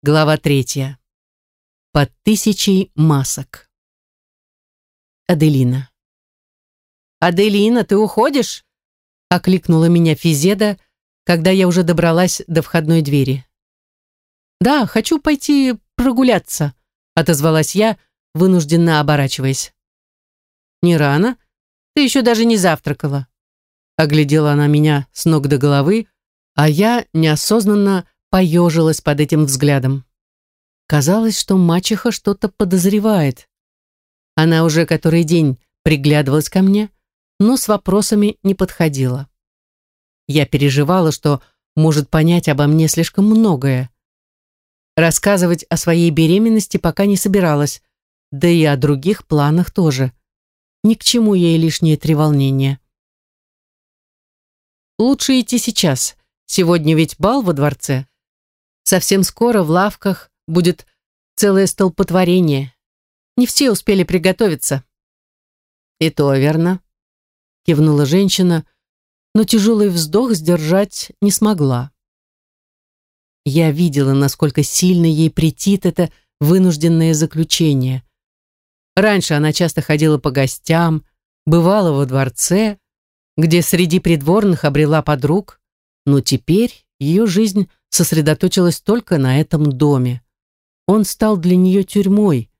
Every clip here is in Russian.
Глава третья. Под тысячей масок. Аделина. «Аделина, ты уходишь?» — окликнула меня Физеда, когда я уже добралась до входной двери. «Да, хочу пойти прогуляться», — отозвалась я, вынужденно оборачиваясь. «Не рано? Ты еще даже не завтракала». Оглядела она меня с ног до головы, а я неосознанно поежилась под этим взглядом. Казалось, что мачеха что-то подозревает. Она уже который день приглядывалась ко мне, но с вопросами не подходила. Я переживала, что может понять обо мне слишком многое. Рассказывать о своей беременности пока не собиралась, да и о других планах тоже. Ни к чему ей лишние треволнения. Лучше идти сейчас. Сегодня ведь бал во дворце. Совсем скоро в лавках будет целое столпотворение. Не все успели приготовиться. И то верно, кивнула женщина, но тяжелый вздох сдержать не смогла. Я видела, насколько сильно ей претит это вынужденное заключение. Раньше она часто ходила по гостям, бывала во дворце, где среди придворных обрела подруг, но теперь ее жизнь сосредоточилась только на этом доме. Он стал для нее тюрьмой,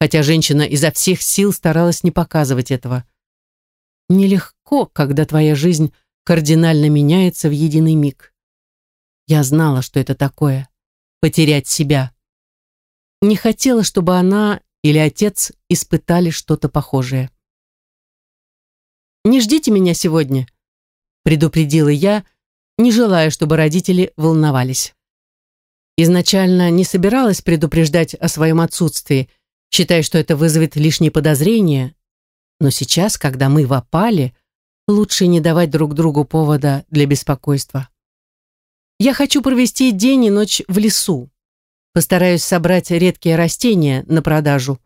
хотя женщина изо всех сил старалась не показывать этого. Нелегко, когда твоя жизнь кардинально меняется в единый миг. Я знала, что это такое — потерять себя. Не хотела, чтобы она или отец испытали что-то похожее. «Не ждите меня сегодня», — предупредила я, не желая, чтобы родители волновались. Изначально не собиралась предупреждать о своем отсутствии, считая, что это вызовет лишние подозрения, но сейчас, когда мы в лучше не давать друг другу повода для беспокойства. Я хочу провести день и ночь в лесу. Постараюсь собрать редкие растения на продажу.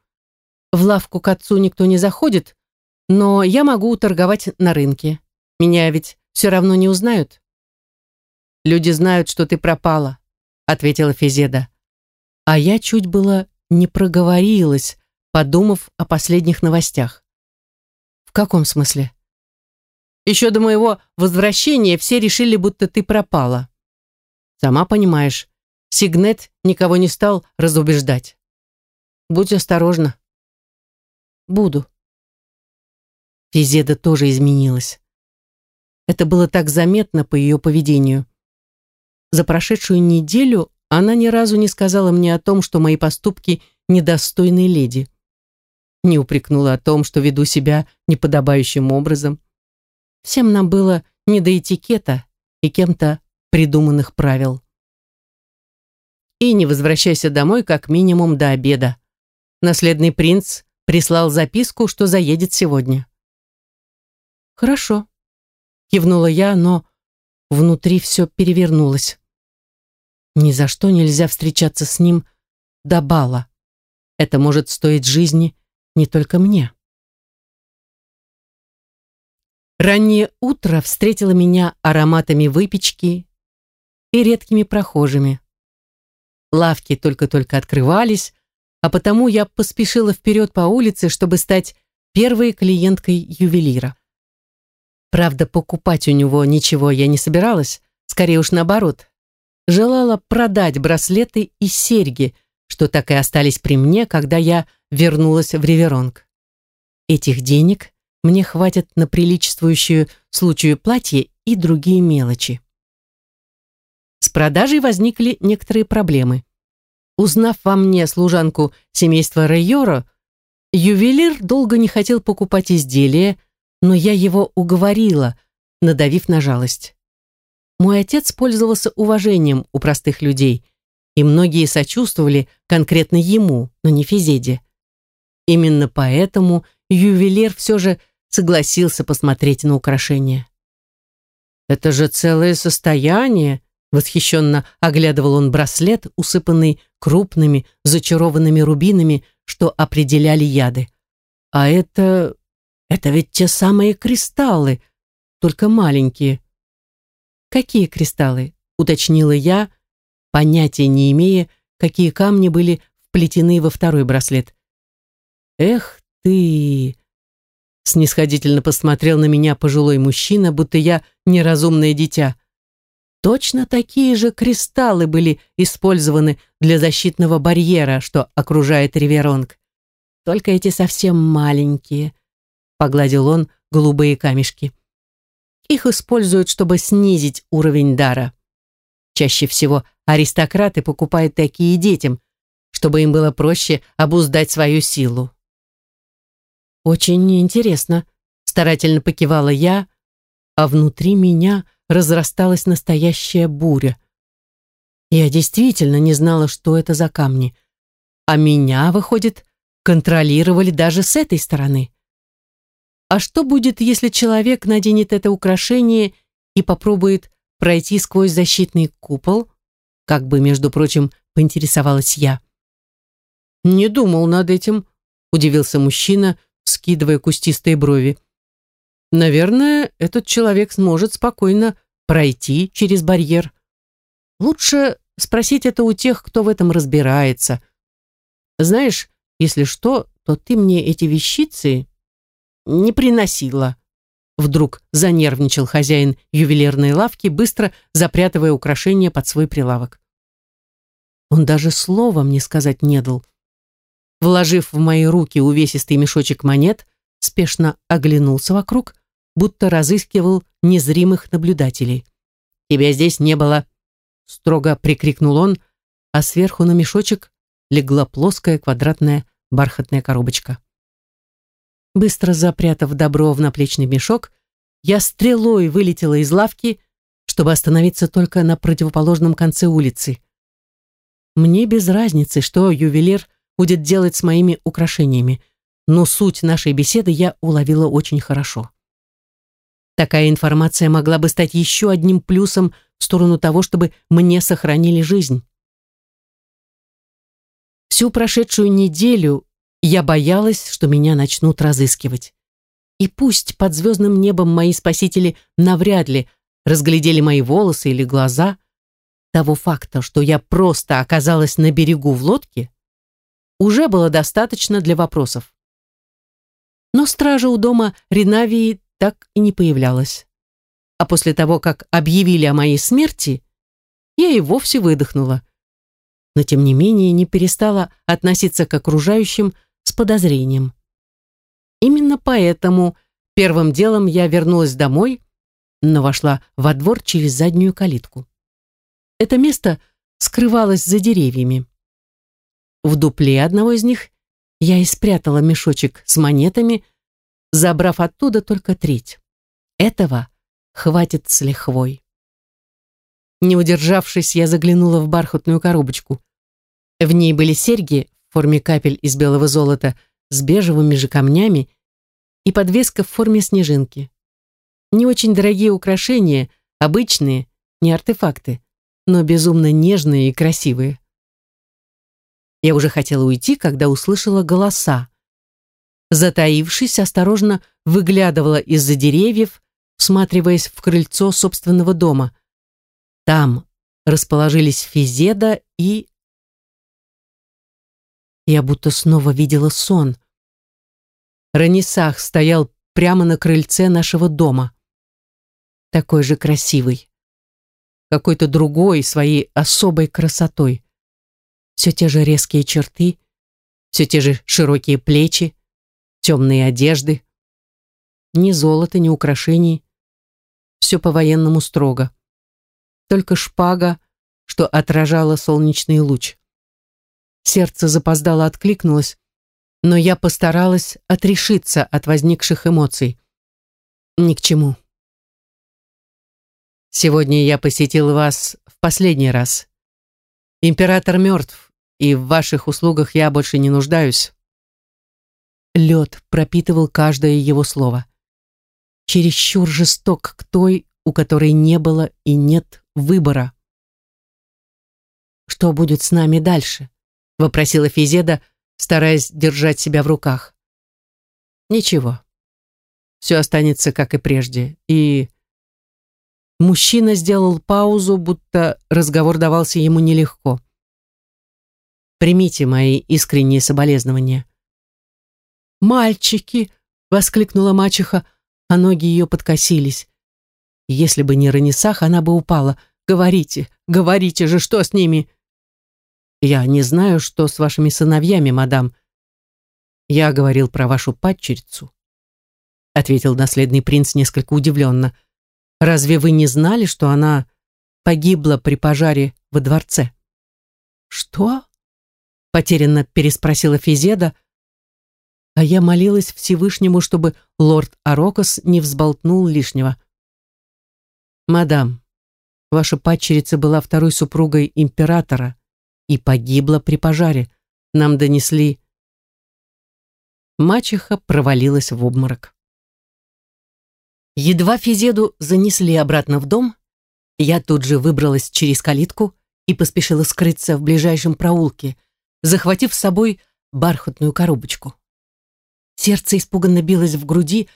В лавку к отцу никто не заходит, но я могу торговать на рынке. Меня ведь все равно не узнают. Люди знают, что ты пропала, ответила Физеда. А я чуть было не проговорилась, подумав о последних новостях. В каком смысле? Еще до моего возвращения все решили, будто ты пропала. Сама понимаешь, Сигнет никого не стал разубеждать. Будь осторожна. Буду. Физеда тоже изменилась. Это было так заметно по ее поведению. За прошедшую неделю она ни разу не сказала мне о том, что мои поступки недостойны леди. Не упрекнула о том, что веду себя неподобающим образом. Всем нам было не до этикета и кем-то придуманных правил. И не возвращайся домой как минимум до обеда. Наследный принц прислал записку, что заедет сегодня. Хорошо, кивнула я, но внутри все перевернулось. Ни за что нельзя встречаться с ним до бала. Это может стоить жизни не только мне. Раннее утро встретило меня ароматами выпечки и редкими прохожими. Лавки только-только открывались, а потому я поспешила вперед по улице, чтобы стать первой клиенткой ювелира. Правда, покупать у него ничего я не собиралась, скорее уж наоборот. Желала продать браслеты и серьги, что так и остались при мне, когда я вернулась в Риверонг. Этих денег мне хватит на приличествующую случаю платье и другие мелочи. С продажей возникли некоторые проблемы. Узнав во мне служанку семейства Рейоро, ювелир долго не хотел покупать изделия, но я его уговорила, надавив на жалость. Мой отец пользовался уважением у простых людей, и многие сочувствовали конкретно ему, но не Физеде. Именно поэтому ювелир все же согласился посмотреть на украшение. «Это же целое состояние!» Восхищенно оглядывал он браслет, усыпанный крупными зачарованными рубинами, что определяли яды. «А это это ведь те самые кристаллы, только маленькие. Какие кристаллы? Уточнила я, понятия не имея, какие камни были вплетены во второй браслет. «Эх ты!» Снисходительно посмотрел на меня пожилой мужчина, будто я неразумное дитя. Точно такие же кристаллы были использованы для защитного барьера, что окружает Риверонг. Только эти совсем маленькие. Погладил он голубые камешки. Их используют, чтобы снизить уровень дара. Чаще всего аристократы покупают такие детям, чтобы им было проще обуздать свою силу. «Очень интересно», — старательно покивала я, а внутри меня разрасталась настоящая буря. Я действительно не знала, что это за камни. А меня, выходит, контролировали даже с этой стороны. А что будет, если человек наденет это украшение и попробует пройти сквозь защитный купол? Как бы, между прочим, поинтересовалась я. «Не думал над этим», — удивился мужчина, скидывая кустистые брови. «Наверное, этот человек сможет спокойно пройти через барьер. Лучше спросить это у тех, кто в этом разбирается. Знаешь, если что, то ты мне эти вещицы не приносила». Вдруг занервничал хозяин ювелирной лавки, быстро запрятывая украшения под свой прилавок. Он даже слова мне сказать не дал. Вложив в мои руки увесистый мешочек монет, спешно оглянулся вокруг, будто разыскивал незримых наблюдателей. «Тебя здесь не было!» строго прикрикнул он, а сверху на мешочек легла плоская квадратная бархатная коробочка. Быстро запрятав добро в наплечный мешок, я стрелой вылетела из лавки, чтобы остановиться только на противоположном конце улицы. Мне без разницы, что ювелир будет делать с моими украшениями, но суть нашей беседы я уловила очень хорошо. Такая информация могла бы стать еще одним плюсом в сторону того, чтобы мне сохранили жизнь. Всю прошедшую неделю я боялась, что меня начнут разыскивать. И пусть под звездным небом мои спасители навряд ли разглядели мои волосы или глаза, того факта, что я просто оказалась на берегу в лодке, уже было достаточно для вопросов. Но стража у дома Ринавии так и не появлялась. А после того, как объявили о моей смерти, я и вовсе выдохнула. Но тем не менее не перестала относиться к окружающим с подозрением. Именно поэтому первым делом я вернулась домой, но вошла во двор через заднюю калитку. Это место скрывалось за деревьями. В дупле одного из них я и спрятала мешочек с монетами, забрав оттуда только треть. Этого хватит с лихвой. Не удержавшись, я заглянула в бархатную коробочку. В ней были серьги в форме капель из белого золота с бежевыми же камнями и подвеска в форме снежинки. Не очень дорогие украшения, обычные, не артефакты, но безумно нежные и красивые. Я уже хотела уйти, когда услышала голоса. Затаившись, осторожно выглядывала из-за деревьев, всматриваясь в крыльцо собственного дома. Там расположились Физеда и... Я будто снова видела сон. Ранисах стоял прямо на крыльце нашего дома. Такой же красивый. Какой-то другой, своей особой красотой. Все те же резкие черты, все те же широкие плечи, темные одежды. Ни золота, ни украшений. Все по-военному строго. Только шпага, что отражала солнечный луч. Сердце запоздало откликнулось, но я постаралась отрешиться от возникших эмоций. Ни к чему. Сегодня я посетил вас в последний раз. Император мертв, и в ваших услугах я больше не нуждаюсь. Лед пропитывал каждое его слово. Чересчур жесток к той, у которой не было и нет выбора. «Что будет с нами дальше?» — вопросила Физеда, стараясь держать себя в руках. «Ничего. Все останется, как и прежде. И...» Мужчина сделал паузу, будто разговор давался ему нелегко. Примите мои искренние соболезнования». «Мальчики!» — воскликнула мачеха, а ноги ее подкосились. Если бы не Ранисах, она бы упала. «Говорите, говорите же, что с ними?» «Я не знаю, что с вашими сыновьями, мадам. Я говорил про вашу падчерицу», — ответил наследный принц несколько удивленно. «Разве вы не знали, что она погибла при пожаре во дворце?» «Что?» — потерянно переспросила Физеда, а я молилась Всевышнему, чтобы лорд Арокос не взболтнул лишнего. «Мадам, ваша падчерица была второй супругой императора и погибла при пожаре. Нам донесли...» Мачеха провалилась в обморок. Едва Физеду занесли обратно в дом, я тут же выбралась через калитку и поспешила скрыться в ближайшем проулке, захватив с собой бархатную коробочку. Сердце испуганно билось в груди,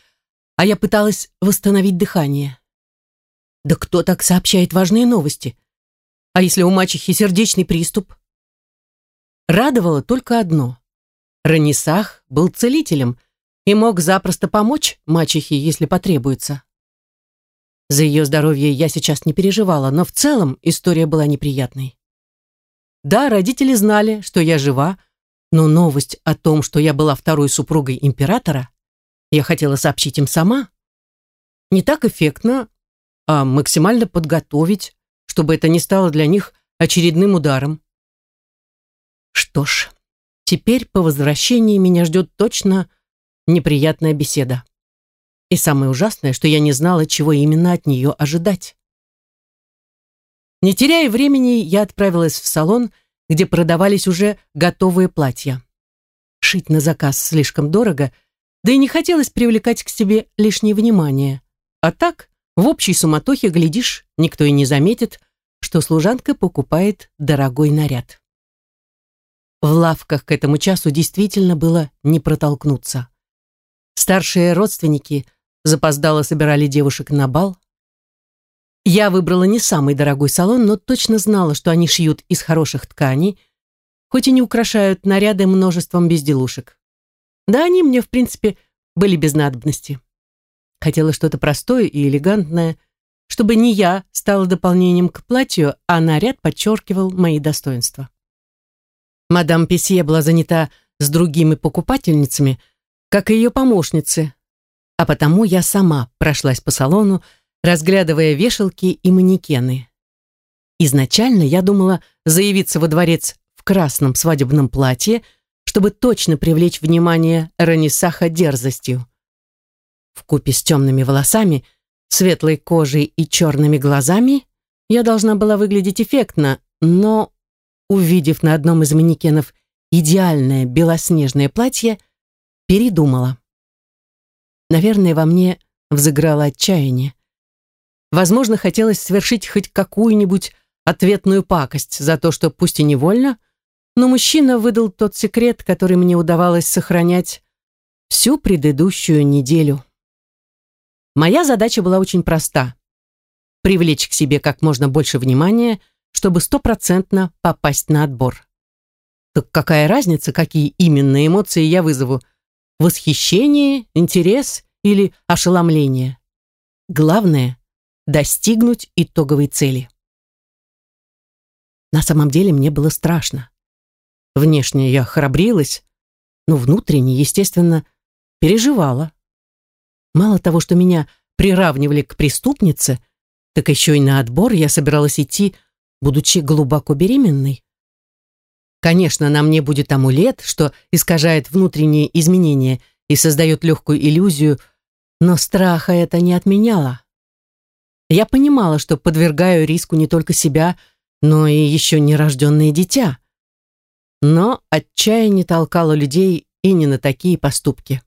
а я пыталась восстановить дыхание. Да кто так сообщает важные новости? А если у мачехи сердечный приступ? Радовало только одно. Ранисах был целителем и мог запросто помочь мачехе, если потребуется. За ее здоровье я сейчас не переживала, но в целом история была неприятной. Да, родители знали, что я жива, но новость о том, что я была второй супругой императора, я хотела сообщить им сама. Не так эффектно, а максимально подготовить, чтобы это не стало для них очередным ударом. Что ж, теперь по возвращении меня ждет точно неприятная беседа. И самое ужасное, что я не знала, чего именно от нее ожидать. Не теряя времени, я отправилась в салон, где продавались уже готовые платья. Шить на заказ слишком дорого, да и не хотелось привлекать к себе лишнее внимание. А так, в общей суматохе, глядишь, никто и не заметит, что служанка покупает дорогой наряд. В лавках к этому часу действительно было не протолкнуться. Старшие родственники запоздало собирали девушек на бал, я выбрала не самый дорогой салон, но точно знала, что они шьют из хороших тканей, хоть и не украшают наряды множеством безделушек. Да, они мне, в принципе, были без надобности. Хотела что-то простое и элегантное, чтобы не я стала дополнением к платью, а наряд подчеркивал мои достоинства. Мадам Песье была занята с другими покупательницами, как и ее помощницы, а потому я сама прошлась по салону, разглядывая вешалки и манекены. Изначально я думала заявиться во дворец в красном свадебном платье, чтобы точно привлечь внимание Ранисаха дерзостью. В купе с темными волосами, светлой кожей и черными глазами я должна была выглядеть эффектно, но, увидев на одном из манекенов идеальное белоснежное платье, передумала. Наверное, во мне взыграло отчаяние. Возможно, хотелось совершить хоть какую-нибудь ответную пакость за то, что пусть и невольно, но мужчина выдал тот секрет, который мне удавалось сохранять всю предыдущую неделю. Моя задача была очень проста — привлечь к себе как можно больше внимания, чтобы стопроцентно попасть на отбор. Так какая разница, какие именно эмоции я вызову? Восхищение, интерес или ошеломление? Главное — достигнуть итоговой цели. На самом деле мне было страшно. Внешне я храбрилась, но внутренне, естественно, переживала. Мало того, что меня приравнивали к преступнице, так еще и на отбор я собиралась идти, будучи глубоко беременной. Конечно, на мне будет амулет, что искажает внутренние изменения и создает легкую иллюзию, но страха это не отменяло. Я понимала, что подвергаю риску не только себя, но и еще нерожденное дитя. Но отчаяние толкало людей и не на такие поступки.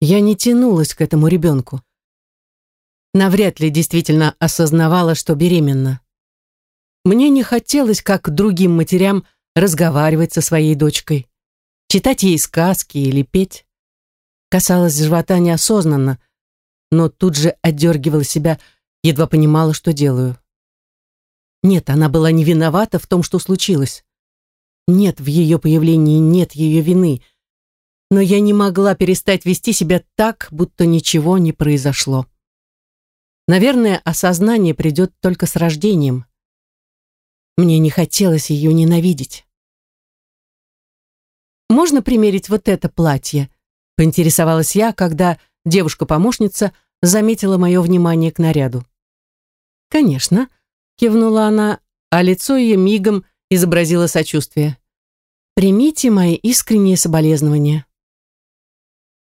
Я не тянулась к этому ребенку. Навряд ли действительно осознавала, что беременна. Мне не хотелось, как другим матерям, разговаривать со своей дочкой, читать ей сказки или петь. Касалось живота неосознанно, но тут же отдергивала себя, едва понимала, что делаю. Нет, она была не виновата в том, что случилось. Нет в ее появлении, нет ее вины. Но я не могла перестать вести себя так, будто ничего не произошло. Наверное, осознание придет только с рождением. Мне не хотелось ее ненавидеть. «Можно примерить вот это платье?» — поинтересовалась я, когда девушка-помощница заметила мое внимание к наряду. «Конечно», — кивнула она, а лицо ее мигом изобразило сочувствие. «Примите мои искренние соболезнования».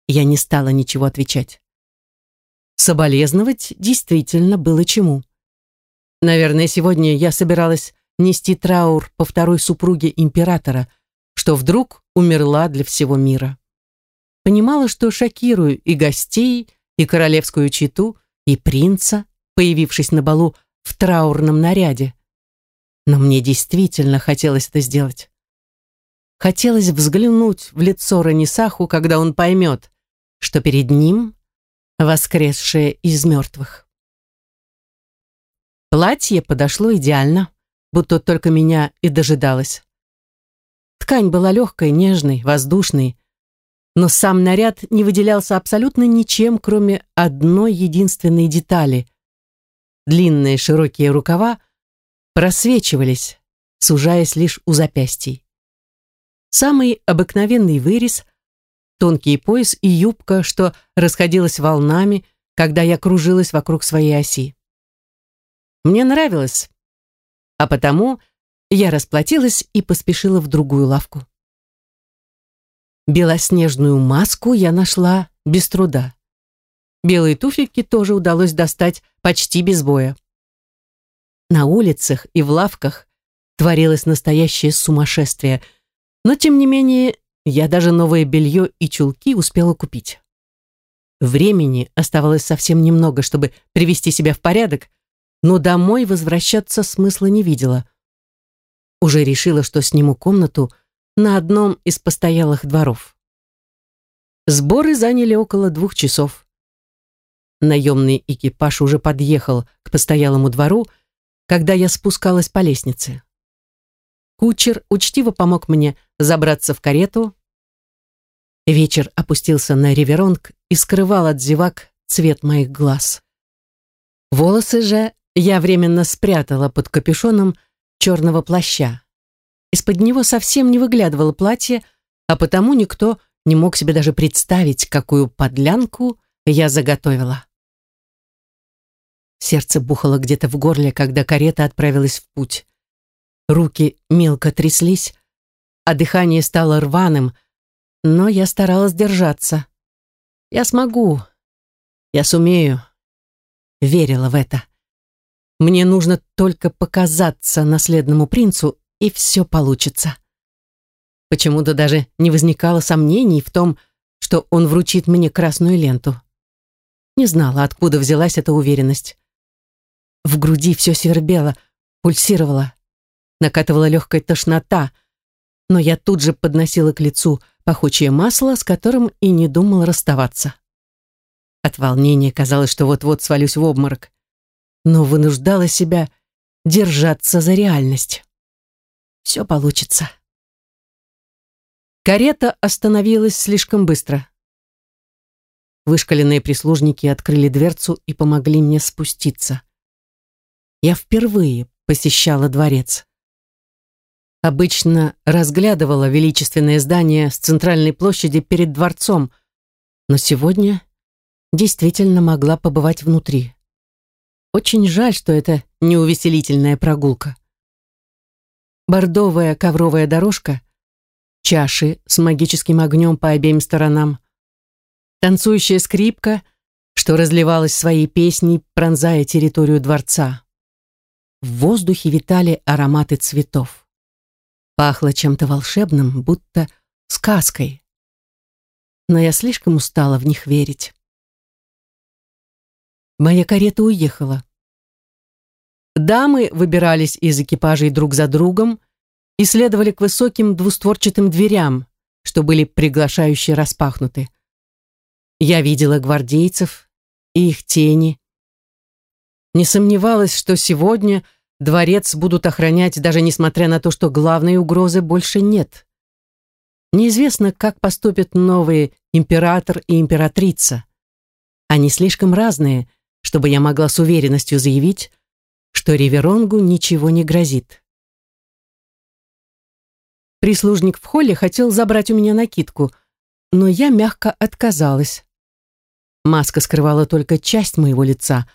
Я не стала ничего отвечать. Соболезновать действительно было чему. Наверное, сегодня я собиралась нести траур по второй супруге императора, что вдруг умерла для всего мира. Понимала, что шокирую и гостей, и королевскую читу, и принца, появившись на балу в траурном наряде. Но мне действительно хотелось это сделать. Хотелось взглянуть в лицо Ранисаху, когда он поймет, что перед ним воскресшее из мертвых. Платье подошло идеально, будто только меня и дожидалось. Ткань была легкой, нежной, воздушной, но сам наряд не выделялся абсолютно ничем, кроме одной единственной детали. Длинные широкие рукава просвечивались, сужаясь лишь у запястий. Самый обыкновенный вырез, тонкий пояс и юбка, что расходилась волнами, когда я кружилась вокруг своей оси. Мне нравилось, а потому я расплатилась и поспешила в другую лавку. Белоснежную маску я нашла без труда. Белые туфельки тоже удалось достать почти без боя. На улицах и в лавках творилось настоящее сумасшествие, но тем не менее я даже новое белье и чулки успела купить. Времени оставалось совсем немного, чтобы привести себя в порядок, но домой возвращаться смысла не видела. Уже решила, что сниму комнату на одном из постоялых дворов. Сборы заняли около двух часов. Наемный экипаж уже подъехал к постоялому двору, когда я спускалась по лестнице. Кучер учтиво помог мне забраться в карету. Вечер опустился на реверонг и скрывал от зевак цвет моих глаз. Волосы же я временно спрятала под капюшоном черного плаща. Из-под него совсем не выглядывало платье, а потому никто не мог себе даже представить, какую подлянку я заготовила. Сердце бухало где-то в горле, когда карета отправилась в путь. Руки мелко тряслись, а дыхание стало рваным, но я старалась держаться. Я смогу. Я сумею. Верила в это. Мне нужно только показаться наследному принцу, и все получится. Почему-то даже не возникало сомнений в том, что он вручит мне красную ленту. Не знала, откуда взялась эта уверенность. В груди все свербело, пульсировало, накатывала легкая тошнота, но я тут же подносила к лицу пахучее масло, с которым и не думала расставаться. От волнения казалось, что вот-вот свалюсь в обморок но вынуждала себя держаться за реальность. Все получится. Карета остановилась слишком быстро. Вышкаленные прислужники открыли дверцу и помогли мне спуститься. Я впервые посещала дворец. Обычно разглядывала величественное здание с центральной площади перед дворцом, но сегодня действительно могла побывать внутри. Очень жаль, что это не увеселительная прогулка. Бордовая ковровая дорожка, чаши с магическим огнем по обеим сторонам, танцующая скрипка, что разливалась своей песней, пронзая территорию дворца. В воздухе витали ароматы цветов. Пахло чем-то волшебным, будто сказкой. Но я слишком устала в них верить. Моя карета уехала. Дамы выбирались из экипажей друг за другом и следовали к высоким двустворчатым дверям, что были приглашающе распахнуты. Я видела гвардейцев и их тени. Не сомневалась, что сегодня дворец будут охранять, даже несмотря на то, что главной угрозы больше нет. Неизвестно, как поступят новые император и императрица. Они слишком разные, чтобы я могла с уверенностью заявить, что Риверонгу ничего не грозит. Прислужник в холле хотел забрать у меня накидку, но я мягко отказалась. Маска скрывала только часть моего лица,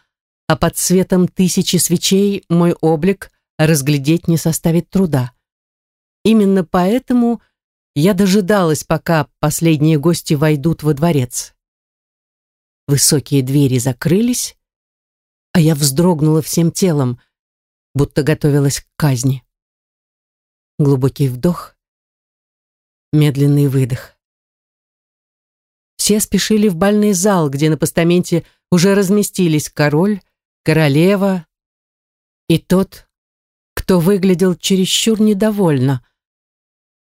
а под светом тысячи свечей мой облик разглядеть не составит труда. Именно поэтому я дожидалась, пока последние гости войдут во дворец. Высокие двери закрылись, а я вздрогнула всем телом, будто готовилась к казни. Глубокий вдох, медленный выдох. Все спешили в бальный зал, где на постаменте уже разместились король, королева и тот, кто выглядел чересчур недовольно.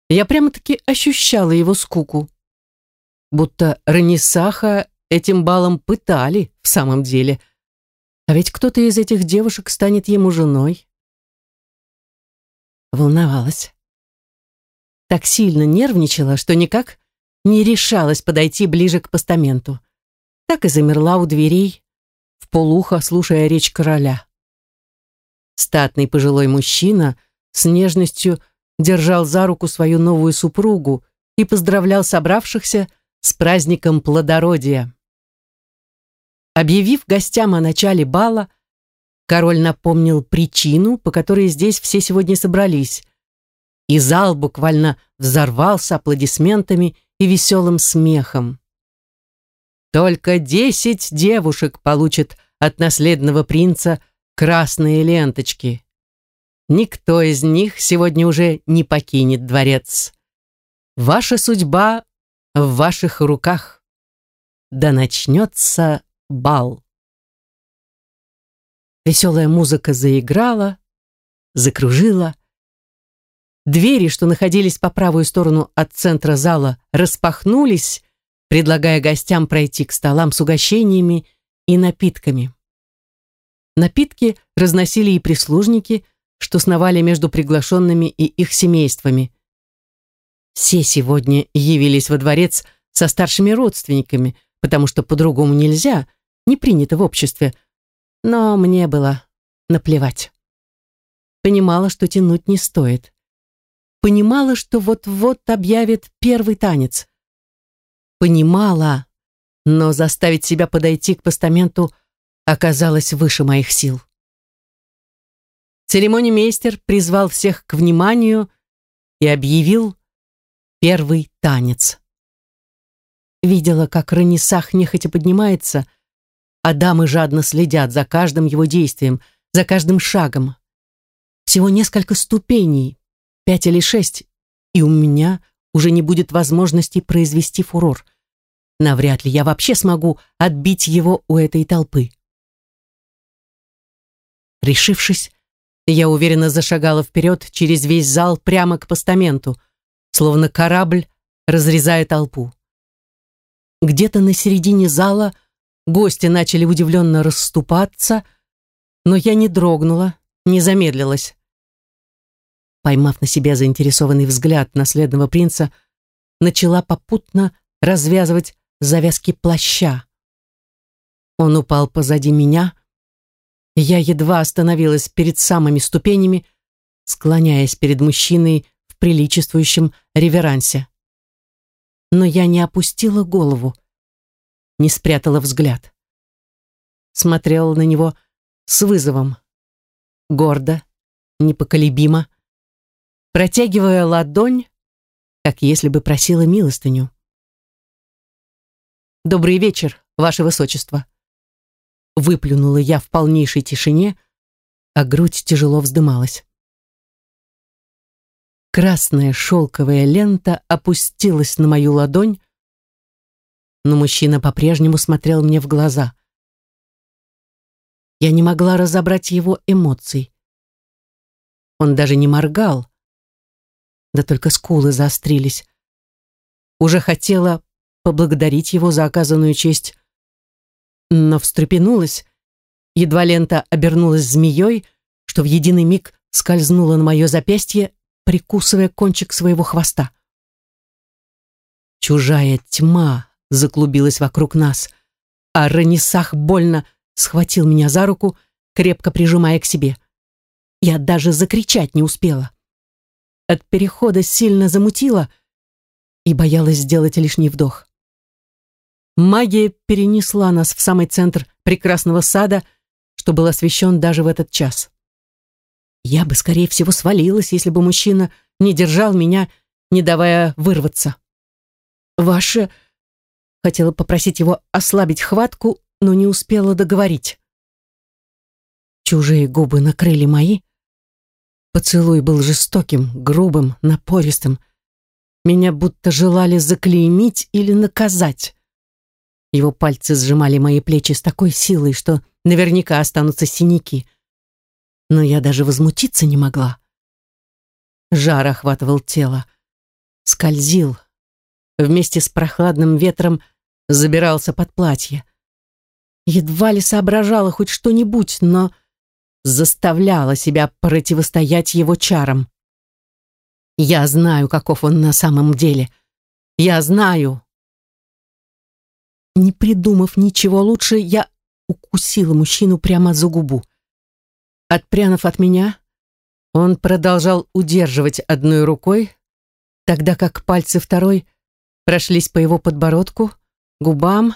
Я прямо-таки ощущала его скуку. Будто Ранисаха этим балом пытали в самом деле. А ведь кто-то из этих девушек станет ему женой. Волновалась так сильно нервничала, что никак не решалась подойти ближе к постаменту. Так и замерла у дверей, в полухо слушая речь короля. Статный пожилой мужчина с нежностью держал за руку свою новую супругу и поздравлял собравшихся с праздником плодородия. Объявив гостям о начале бала, король напомнил причину, по которой здесь все сегодня собрались – и зал буквально взорвался аплодисментами и веселым смехом. Только десять девушек получат от наследного принца красные ленточки. Никто из них сегодня уже не покинет дворец. Ваша судьба в ваших руках. Да начнется бал. Веселая музыка заиграла, закружила, Двери, что находились по правую сторону от центра зала, распахнулись, предлагая гостям пройти к столам с угощениями и напитками. Напитки разносили и прислужники, что сновали между приглашенными и их семействами. Все сегодня явились во дворец со старшими родственниками, потому что по-другому нельзя, не принято в обществе. Но мне было наплевать. Понимала, что тянуть не стоит понимала, что вот-вот объявит первый танец. Понимала, но заставить себя подойти к постаменту оказалось выше моих сил. Церемонимейстер призвал всех к вниманию и объявил первый танец. Видела, как Ранисах нехотя поднимается, а дамы жадно следят за каждым его действием, за каждым шагом. Всего несколько ступеней, пять или шесть, и у меня уже не будет возможности произвести фурор. Навряд ли я вообще смогу отбить его у этой толпы. Решившись, я уверенно зашагала вперед через весь зал прямо к постаменту, словно корабль, разрезая толпу. Где-то на середине зала гости начали удивленно расступаться, но я не дрогнула, не замедлилась. Поймав на себя заинтересованный взгляд наследного принца, начала попутно развязывать завязки плаща. Он упал позади меня, и я едва остановилась перед самыми ступенями, склоняясь перед мужчиной в приличествующем реверансе. Но я не опустила голову, не спрятала взгляд. Смотрела на него с вызовом, гордо, непоколебимо, протягивая ладонь, как если бы просила милостыню. «Добрый вечер, ваше высочество!» Выплюнула я в полнейшей тишине, а грудь тяжело вздымалась. Красная шелковая лента опустилась на мою ладонь, но мужчина по-прежнему смотрел мне в глаза. Я не могла разобрать его эмоций. Он даже не моргал, да только скулы заострились. Уже хотела поблагодарить его за оказанную честь, но встрепенулась, едва лента обернулась змеей, что в единый миг скользнуло на мое запястье, прикусывая кончик своего хвоста. Чужая тьма заклубилась вокруг нас, а Ранисах больно схватил меня за руку, крепко прижимая к себе. Я даже закричать не успела. От перехода сильно замутило и боялась сделать лишний вдох. Магия перенесла нас в самый центр прекрасного сада, что был освещен даже в этот час. Я бы, скорее всего, свалилась, если бы мужчина не держал меня, не давая вырваться. «Ваше...» Хотела попросить его ослабить хватку, но не успела договорить. Чужие губы накрыли мои. Поцелуй был жестоким, грубым, напористым. Меня будто желали заклеймить или наказать. Его пальцы сжимали мои плечи с такой силой, что наверняка останутся синяки. Но я даже возмутиться не могла. Жар охватывал тело, скользил, вместе с прохладным ветром забирался под платье. Едва ли соображала хоть что-нибудь, но заставляла себя противостоять его чарам. Я знаю, каков он на самом деле. Я знаю. Не придумав ничего лучше, я укусила мужчину прямо за губу. Отпрянув от меня, он продолжал удерживать одной рукой, тогда как пальцы второй прошлись по его подбородку, губам,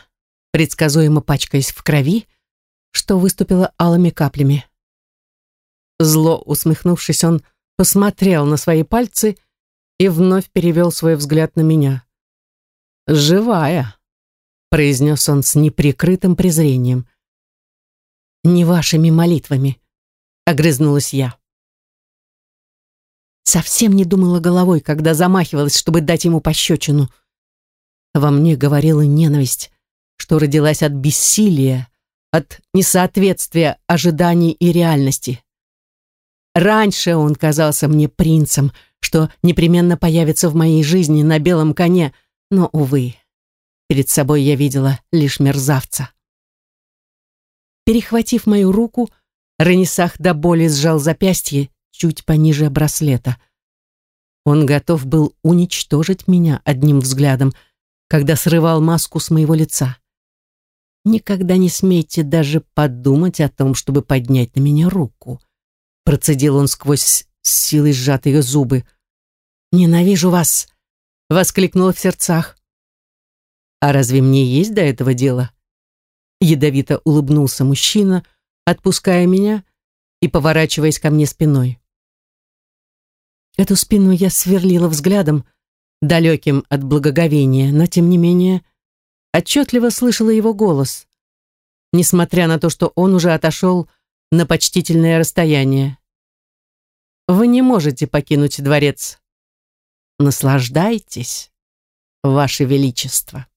предсказуемо пачкаясь в крови, что выступило алыми каплями. Зло усмехнувшись, он посмотрел на свои пальцы и вновь перевел свой взгляд на меня. «Живая», — произнес он с неприкрытым презрением. «Не вашими молитвами», — огрызнулась я. Совсем не думала головой, когда замахивалась, чтобы дать ему пощечину — во мне говорила ненависть, что родилась от бессилия, от несоответствия ожиданий и реальности. Раньше он казался мне принцем, что непременно появится в моей жизни на белом коне, но, увы, перед собой я видела лишь мерзавца. Перехватив мою руку, Ренесах до боли сжал запястье чуть пониже браслета. Он готов был уничтожить меня одним взглядом — когда срывал маску с моего лица. «Никогда не смейте даже подумать о том, чтобы поднять на меня руку», процедил он сквозь силой сжатые зубы. «Ненавижу вас!» — воскликнула в сердцах. «А разве мне есть до этого дело?» Ядовито улыбнулся мужчина, отпуская меня и поворачиваясь ко мне спиной. Эту спину я сверлила взглядом, далеким от благоговения, но тем не менее отчетливо слышала его голос, несмотря на то, что он уже отошел на почтительное расстояние. «Вы не можете покинуть дворец. Наслаждайтесь, Ваше Величество».